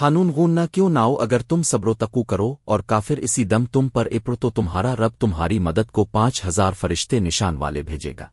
خانون غون نہ کیوں ناؤ اگر تم صبر و تقو کرو اور کافر اسی دم تم پر اپر تو تمہارا رب تمہاری مدد کو پانچ ہزار فرشتے نشان والے بھیجے گا۔